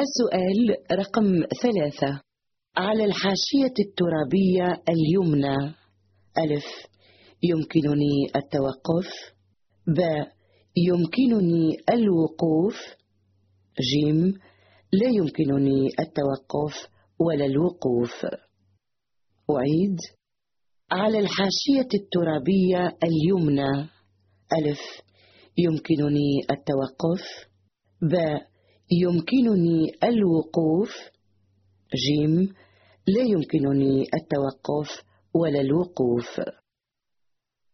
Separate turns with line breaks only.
السؤال رقم ثلاثة. على الحاشية الترابية اليمنى. ألف. يمكنني التوقف. ب. يمكنني الوقوف. جيم. لا يمكنني التوقف ولا الوقوف. أعيد. على الحاشية الترابية اليمنى. ألف. يمكنني التوقف. ب. يمكنني الوقوف. جيم لا يمكنني التوقف ولا الوقوف.